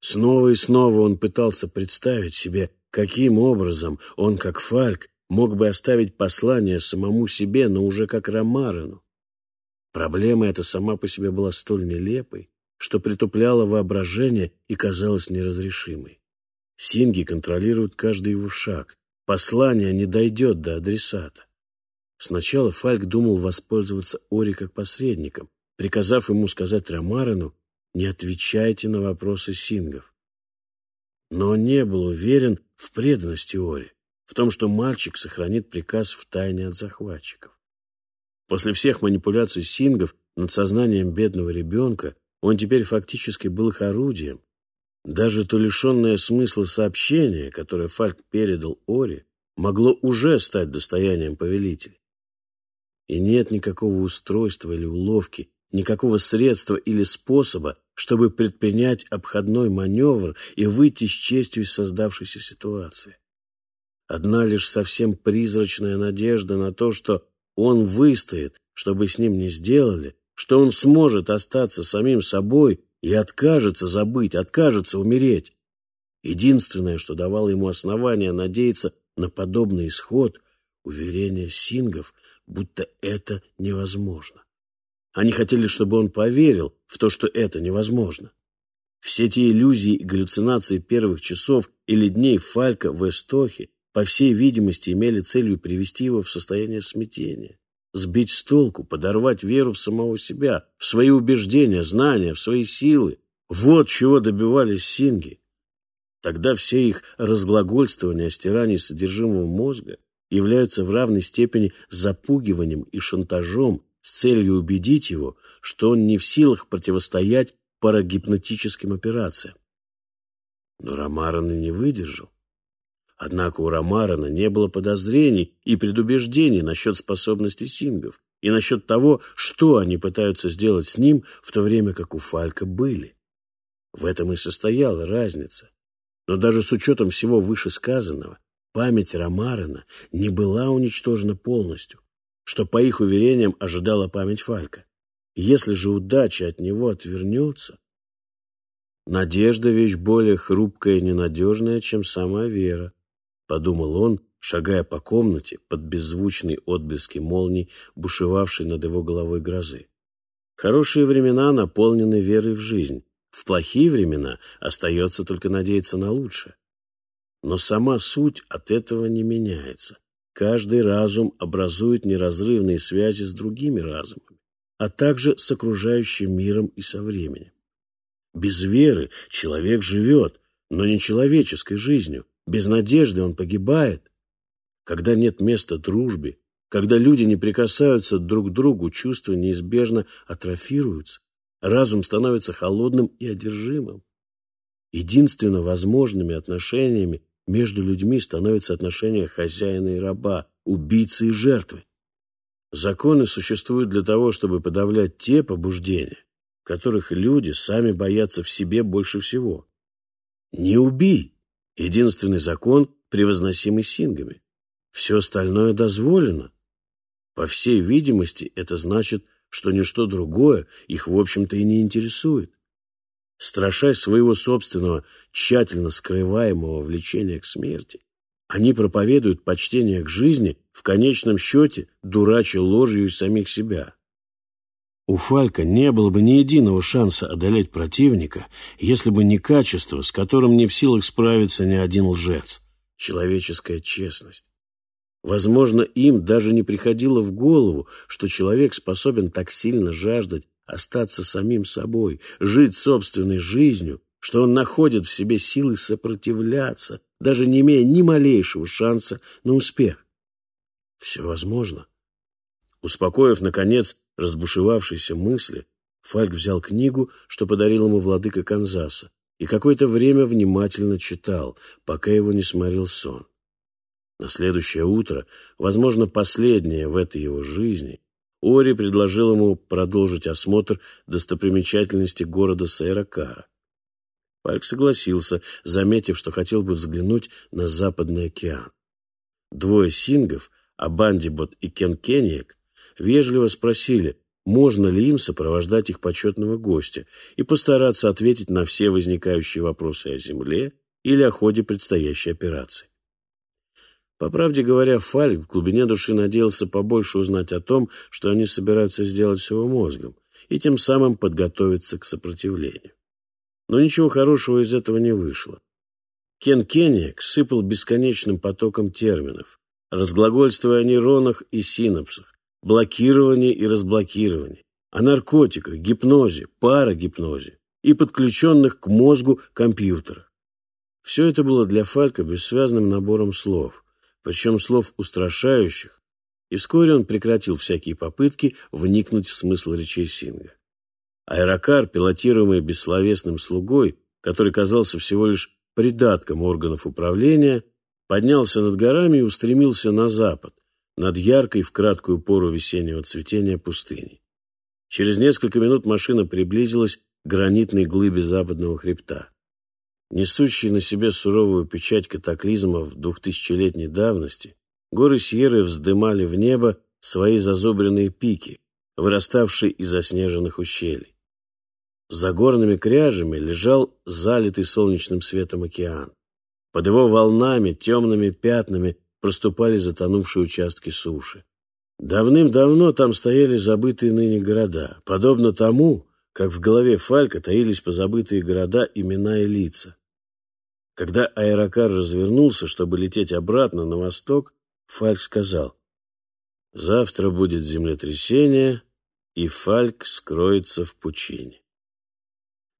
Снова и снова он пытался представить себе, каким образом он, как Фальк, мог бы оставить послание самому себе, но уже как Ромарену. Проблема эта сама по себе была столь нелепой, что притупляла воображение и казалась неразрешимой. Синги контролируют каждый его шаг. Послание не дойдет до адресата. Сначала Фальк думал воспользоваться Ори как посредником, приказав ему сказать Ромарену, не отвечайте на вопросы сингов. Но он не был уверен в преданности Ори, в том, что мальчик сохранит приказ в тайне от захватчиков. После всех манипуляций сингов над сознанием бедного ребенка он теперь фактически был их орудием. Даже то лишенное смысла сообщение, которое Фальк передал Ори, могло уже стать достоянием повелителя. И нет никакого устройства или уловки, никакого средства или способа, чтобы предпринять обходной маневр и выйти с честью из создавшейся ситуации. Одна лишь совсем призрачная надежда на то, что он выстоит, чтобы с ним не сделали, что он сможет остаться самим собой и откажется забыть, откажется умереть. Единственное, что давало ему основания надеяться на подобный исход, уверение сингов, будто это невозможно. Они хотели, чтобы он поверил в то, что это невозможно. Все те иллюзии и галлюцинации первых часов или дней Фалька в Эстохе по всей видимости, имели целью привести его в состояние смятения, сбить с толку, подорвать веру в самого себя, в свои убеждения, знания, в свои силы. Вот чего добивались синги. Тогда все их разглагольствования о стирании содержимого мозга являются в равной степени запугиванием и шантажом с целью убедить его, что он не в силах противостоять парагипнотическим операциям. Но Ромарон и не выдержал. Однако у Ромарана не было подозрений и предубеждений насчет способностей сингов и насчет того, что они пытаются сделать с ним, в то время как у Фалька были. В этом и состояла разница. Но даже с учетом всего вышесказанного, память Ромарана не была уничтожена полностью, что, по их уверениям, ожидала память Фалька. Если же удача от него отвернется, Надежда — вещь более хрупкая и ненадежная, чем сама вера. — подумал он, шагая по комнате под беззвучные отблески молний, бушевавшей над его головой грозы. Хорошие времена наполнены верой в жизнь. В плохие времена остается только надеяться на лучшее. Но сама суть от этого не меняется. Каждый разум образует неразрывные связи с другими разумами, а также с окружающим миром и со временем. Без веры человек живет, но не человеческой жизнью, без надежды он погибает. Когда нет места дружбе, когда люди не прикасаются друг к другу, чувства неизбежно атрофируются, разум становится холодным и одержимым. Единственно возможными отношениями между людьми становятся отношения хозяина и раба, убийцы и жертвы. Законы существуют для того, чтобы подавлять те побуждения, которых люди сами боятся в себе больше всего. Не убий, Единственный закон, превозносимый сингами. Все остальное дозволено. По всей видимости, это значит, что ничто другое их, в общем-то, и не интересует. Страшась своего собственного, тщательно скрываемого влечения к смерти, они проповедуют почтение к жизни, в конечном счете дурача ложью самих себя. У Фалька не было бы ни единого шанса одолеть противника, если бы не качество, с которым не в силах справиться ни один лжец — человеческая честность. Возможно, им даже не приходило в голову, что человек способен так сильно жаждать остаться самим собой, жить собственной жизнью, что он находит в себе силы сопротивляться, даже не имея ни малейшего шанса на успех. Все возможно. Успокоив, наконец, разбушевавшиеся мысли, Фальк взял книгу, что подарил ему владыка Канзаса, и какое-то время внимательно читал, пока его не сморил сон. На следующее утро, возможно, последнее в этой его жизни, Ори предложил ему продолжить осмотр достопримечательности города Сайракара. Фальк согласился, заметив, что хотел бы взглянуть на Западный океан. Двое сингов, Абандибот и Кен Кенниек, вежливо спросили, можно ли им сопровождать их почетного гостя и постараться ответить на все возникающие вопросы о Земле или о ходе предстоящей операции. По правде говоря, Фальк в глубине души надеялся побольше узнать о том, что они собираются сделать с его мозгом, и тем самым подготовиться к сопротивлению. Но ничего хорошего из этого не вышло. Кен Кенниек сыпал бесконечным потоком терминов, разглагольствуя о нейронах и синапсах, блокировании и разблокировании, о наркотиках, гипнозе, парагипнозе и подключенных к мозгу компьютерах. Все это было для Фалька бессвязным набором слов, причем слов устрашающих, и вскоре он прекратил всякие попытки вникнуть в смысл речей Синга. Аэрокар, пилотируемый бессловесным слугой, который казался всего лишь придатком органов управления, поднялся над горами и устремился на запад, над яркой в краткую пору весеннего цветения пустыни. Через несколько минут машина приблизилась к гранитной глыбе западного хребта. Несущие на себе суровую печать катаклизмов двухтысячелетней давности, горы Сьерры вздымали в небо свои зазубренные пики, выраставшие из заснеженных ущелий. За горными кряжами лежал залитый солнечным светом океан. Под его волнами, темными пятнами проступали затонувшие участки суши. Давным-давно там стояли забытые ныне города, подобно тому, как в голове Фалька таились позабытые города, имена и лица. Когда аэрокар развернулся, чтобы лететь обратно на восток, Фальк сказал, «Завтра будет землетрясение, и Фальк скроется в пучине».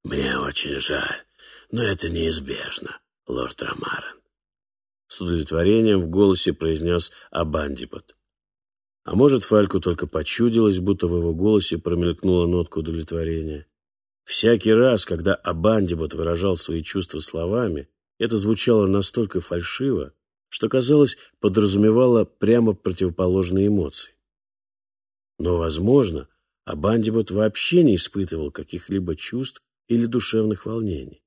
«Мне очень жаль, но это неизбежно, лорд Ромарен», — с удовлетворением в голосе произнес Абандибот. А может, Фальку только почудилось, будто в его голосе промелькнула нотка удовлетворения. Всякий раз, когда Абандибот выражал свои чувства словами, это звучало настолько фальшиво, что, казалось, подразумевало прямо противоположные эмоции. Но, возможно, Абандибот вообще не испытывал каких-либо чувств или душевных волнений.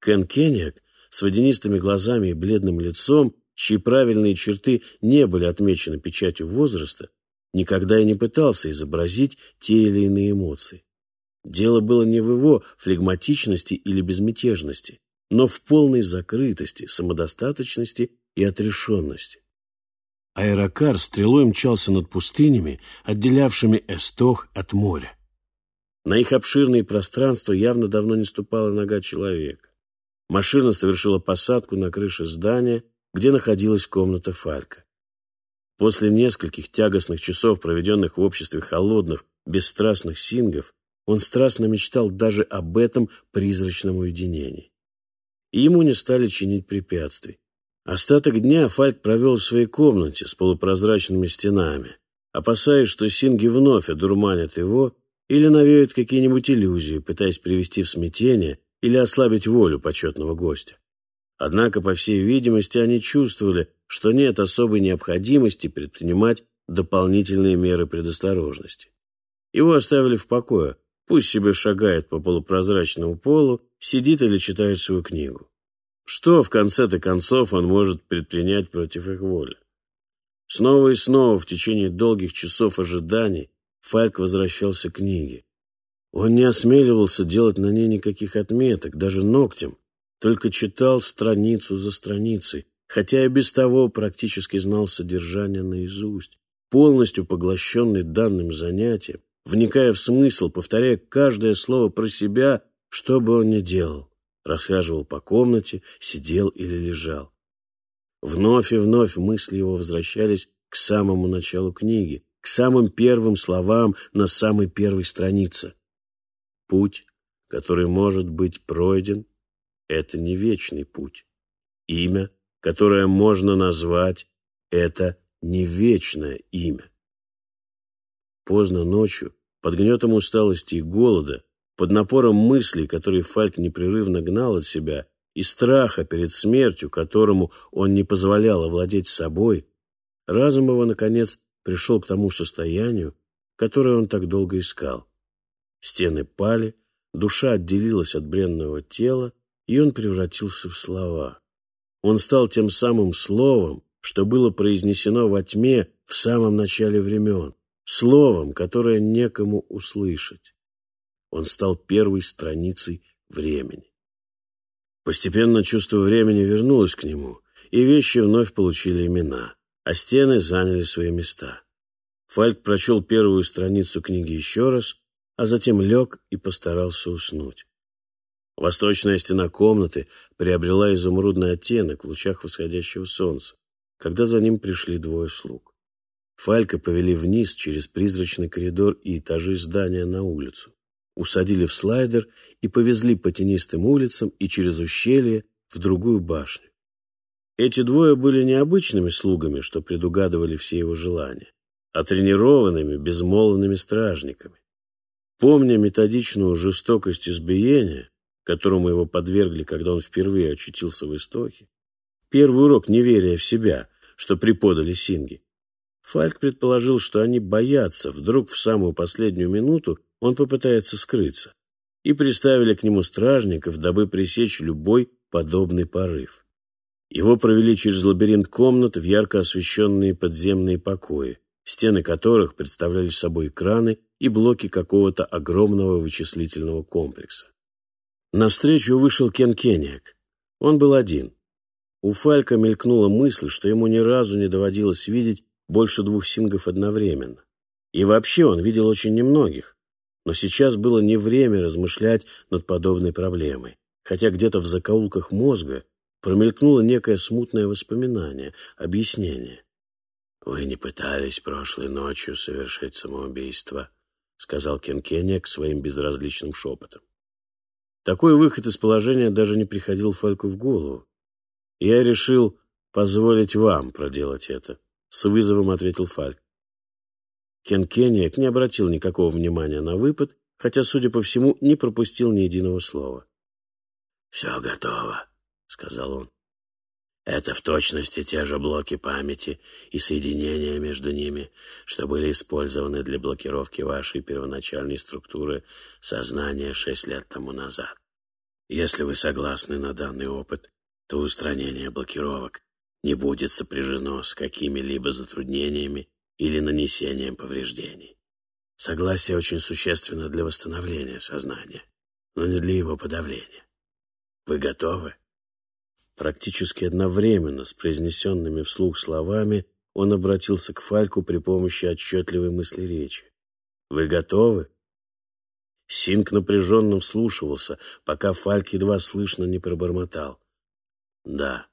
Кен Кенниак с водянистыми глазами и бледным лицом чьи правильные черты не были отмечены печатью возраста, никогда и не пытался изобразить те или иные эмоции. Дело было не в его флегматичности или безмятежности, но в полной закрытости, самодостаточности и отрешенности. Аэрокар стрелой мчался над пустынями, отделявшими Эстох от моря. На их обширные пространства явно давно не ступала нога человека. Машина совершила посадку на крыше здания, где находилась комната Фалька. После нескольких тягостных часов, проведенных в обществе холодных, бесстрастных сингов, он страстно мечтал даже об этом призрачном уединении. И ему не стали чинить препятствий. Остаток дня Фальк провел в своей комнате с полупрозрачными стенами, опасаясь, что синги вновь одурманят его или навеют какие-нибудь иллюзии, пытаясь привести в смятение или ослабить волю почетного гостя. Однако, по всей видимости, они чувствовали, что нет особой необходимости предпринимать дополнительные меры предосторожности. Его оставили в покое, пусть себе шагает по полупрозрачному полу, сидит или читает свою книгу. Что, в конце-то концов, он может предпринять против их воли? Снова и снова в течение долгих часов ожиданий Фальк возвращался к книге. Он не осмеливался делать на ней никаких отметок, даже ногтем, только читал страницу за страницей, хотя и без того практически знал содержание наизусть, полностью поглощенный данным занятием, вникая в смысл, повторяя каждое слово про себя, что бы он ни делал. Расхаживал по комнате, сидел или лежал. Вновь и вновь мысли его возвращались к самому началу книги, к самым первым словам на самой первой странице. Путь, который может быть пройден, это не вечный путь. Имя, которое можно назвать, это не вечное имя. Поздно ночью, под гнетом усталости и голода, под напором мыслей, которые Фальк непрерывно гнал от себя, и страха перед смертью, которому он не позволял овладеть собой, разум его, наконец, пришел к тому состоянию, которое он так долго искал. Стены пали, душа отделилась от бренного тела, и он превратился в слова. Он стал тем самым словом, что было произнесено во тьме в самом начале времен, словом, которое некому услышать. Он стал первой страницей времени. Постепенно чувство времени вернулось к нему, и вещи вновь получили имена, а стены заняли свои места. Фальк прочел первую страницу книги еще раз, а затем лег и постарался уснуть. Восточная стена комнаты приобрела изумрудный оттенок в лучах восходящего солнца, когда за ним пришли двое слуг. Фалька повели вниз через призрачный коридор и этажи здания на улицу, усадили в слайдер и повезли по тенистым улицам и через ущелье в другую башню. Эти двое были необычными слугами, что предугадывали все его желания, а тренированными, безмолвными стражниками. Помня методичную жестокость избиения, которому его подвергли, когда он впервые очутился в истоке, первый урок неверия в себя, что преподали Синги, Фальк предположил, что они боятся, вдруг в самую последнюю минуту он попытается скрыться, и приставили к нему стражников, дабы пресечь любой подобный порыв. Его провели через лабиринт комнат в ярко освещенные подземные покои, стены которых представляли собой экраны и блоки какого-то огромного вычислительного комплекса. Навстречу вышел Кен Кениак. Он был один. У Фалька мелькнула мысль, что ему ни разу не доводилось видеть больше двух сингов одновременно. И вообще он видел очень немногих. Но сейчас было не время размышлять над подобной проблемой, хотя где-то в закоулках мозга промелькнуло некое смутное воспоминание, объяснение. «Вы не пытались прошлой ночью совершить самоубийство», — сказал Кен Кенек своим безразличным шепотом. Такой выход из положения даже не приходил Фальку в голову. «Я решил позволить вам проделать это», — с вызовом ответил Фальк. Кен Кенниек не обратил никакого внимания на выпад, хотя, судя по всему, не пропустил ни единого слова. «Все готово», — сказал он. «Это в точности те же блоки памяти и соединения между ними, что были использованы для блокировки вашей первоначальной структуры сознания шесть лет тому назад. Если вы согласны на данный опыт, то устранение блокировок не будет сопряжено с какими-либо затруднениями или нанесением повреждений. Согласие очень существенно для восстановления сознания, но не для его подавления. Вы готовы? Практически одновременно с произнесенными вслух словами он обратился к Фальку при помощи отчетливой мысли речи. «Вы готовы?» Синк напряженно вслушивался, пока Фальк едва слышно не пробормотал. «Да».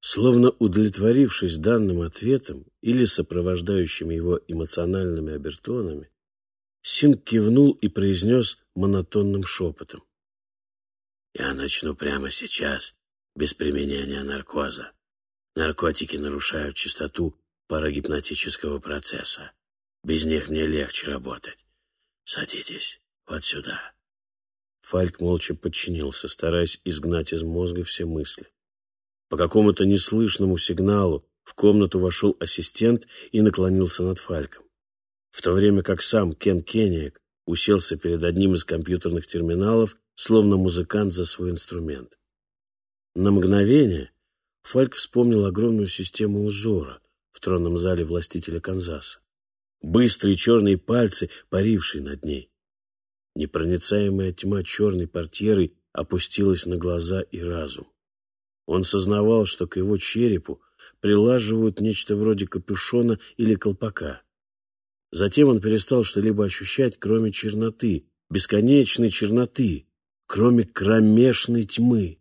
Словно удовлетворившись данным ответом или сопровождающими его эмоциональными обертонами, Синг кивнул и произнес монотонным шепотом. «Я начну прямо сейчас, без применения наркоза. Наркотики нарушают частоту парагипнотического процесса. Без них мне легче работать. Садитесь вот сюда». Фальк молча подчинился, стараясь изгнать из мозга все мысли. По какому-то неслышному сигналу в комнату вошел ассистент и наклонился над Фальком. В то время как сам Кен Кенниек уселся перед одним из компьютерных терминалов, словно музыкант за свой инструмент. На мгновение Фальк вспомнил огромную систему узора в тронном зале властителя Канзаса. Быстрые черные пальцы, парившие над ней. Непроницаемая тьма черной портьеры опустилась на глаза и разум. Он сознавал, что к его черепу прилаживают нечто вроде капюшона или колпака. Затем он перестал что-либо ощущать, кроме черноты, бесконечной черноты, кроме кромешной тьмы.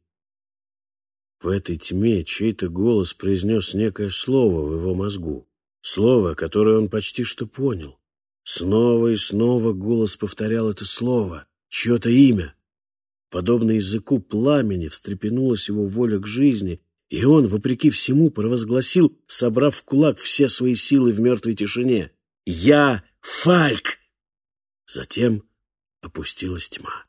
В этой тьме чей-то голос произнес некое слово в его мозгу. Слово, которое он почти что понял. Снова и снова голос повторял это слово, чье-то имя. Подобно языку пламени встрепенулась его воля к жизни, и он, вопреки всему, провозгласил, собрав в кулак все свои силы в мертвой тишине. «Я Фальк!» Затем опустилась тьма.